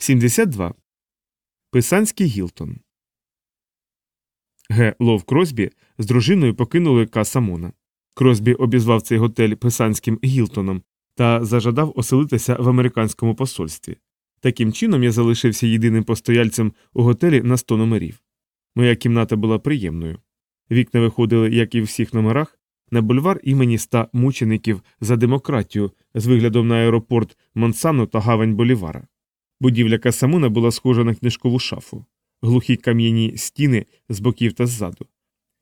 72. Писанський Гілтон. Г. Лов Кросбі з дружиною покинули Касамона. Кросбі обізвав цей готель Писанським Гілтоном та зажадав оселитися в американському посольстві. Таким чином я залишився єдиним постояльцем у готелі на 100 номерів. Моя кімната була приємною. Вікна виходили, як і в всіх номерах, на бульвар імені ста мучеників за демократію з виглядом на аеропорт Монсану та гавань Болівара. Будівля Касамуна була схожа на книжкову шафу, глухі кам'яні стіни з боків та ззаду,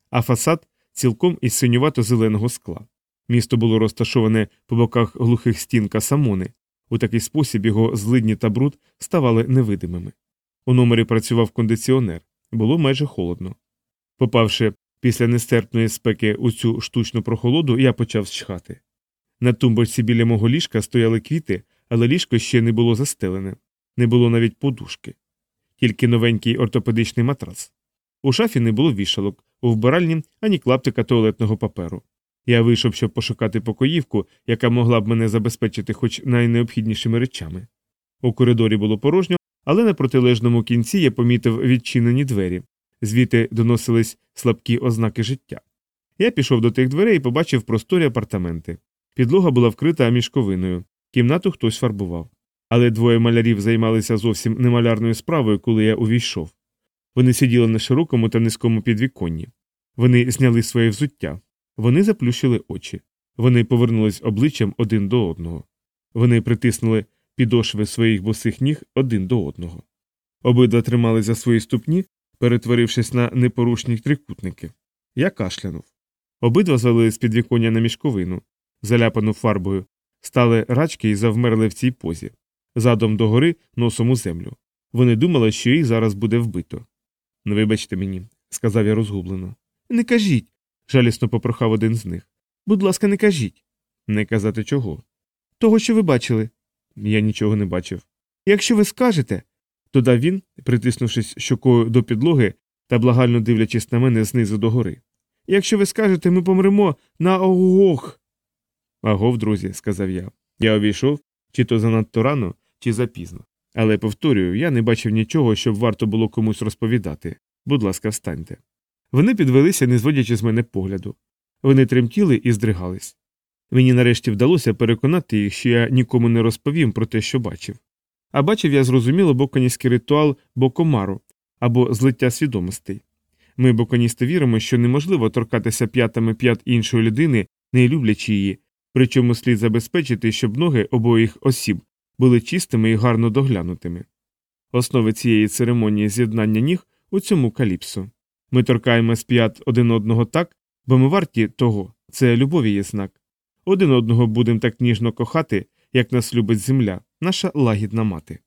а фасад цілком із синювато-зеленого скла. Місто було розташоване по боках глухих стін Касамуни. У такий спосіб його злидні та бруд ставали невидимими. У номері працював кондиціонер, було майже холодно. Попавши після нестерпної спеки у цю штучну прохолоду, я почав чхати. На тумбочці біля мого ліжка стояли квіти, але ліжко ще не було застелене, не було навіть подушки, тільки новенький ортопедичний матрас. У шафі не було вішалок, у вбиральні ані клаптика туалетного паперу. Я вийшов, щоб пошукати покоївку, яка могла б мене забезпечити хоч найнеобхіднішими речами. У коридорі було порожньо, але на протилежному кінці я помітив відчинені двері, звідти доносились слабкі ознаки життя. Я пішов до тих дверей і побачив просторі апартаменти. Підлога була вкрита мішковиною, кімнату хтось фарбував. Але двоє малярів займалися зовсім немалярною справою, коли я увійшов. Вони сиділи на широкому та низькому підвіконні. Вони зняли своє взуття. Вони заплющили очі. Вони повернулись обличчям один до одного. Вони притиснули підошви своїх босих ніг один до одного. Обидва тримали за свої ступні, перетворившись на непорушні трикутники. Я кашлянув. Обидва звалили з підвіконня на мішковину, заляпану фарбою, стали рачки і завмерли в цій позі, задом догори, носом у землю. Вони думали, що їх зараз буде вбито. Ну, вибачте мені, сказав я розгублено. Не кажіть. жалісно попрохав один з них. Будь ласка, не кажіть. Не казати чого. Того, що ви бачили. Я нічого не бачив. Якщо ви скажете, додав він, притиснувшись щокою до підлоги та благально дивлячись на мене знизу до гори. Якщо ви скажете, ми помремо на огох. Агов, друзі, сказав я. Я увійшов, чи то занадто рано, чи запізно. Але повторюю, я не бачив нічого, щоб варто було комусь розповідати. Будь ласка, встаньте. Вони підвелися, не зводячи з мене погляду. Вони тремтіли і здригались. Мені нарешті вдалося переконати їх, що я нікому не розповім про те, що бачив. А бачив я зрозуміло боконівський ритуал бокомару або злиття свідомостей. Ми, боконісти, віримо, що неможливо торкатися п'ятами п'ят іншої людини, не люблячи її, причому слід забезпечити, щоб ноги обоїх осіб були чистими і гарно доглянутими. Основи цієї церемонії з'єднання ніг у цьому каліпсо. Ми торкаємо п'ят один одного так, бо ми варті того, це любові є знак. Один одного будемо так ніжно кохати, як нас любить земля, наша лагідна мати.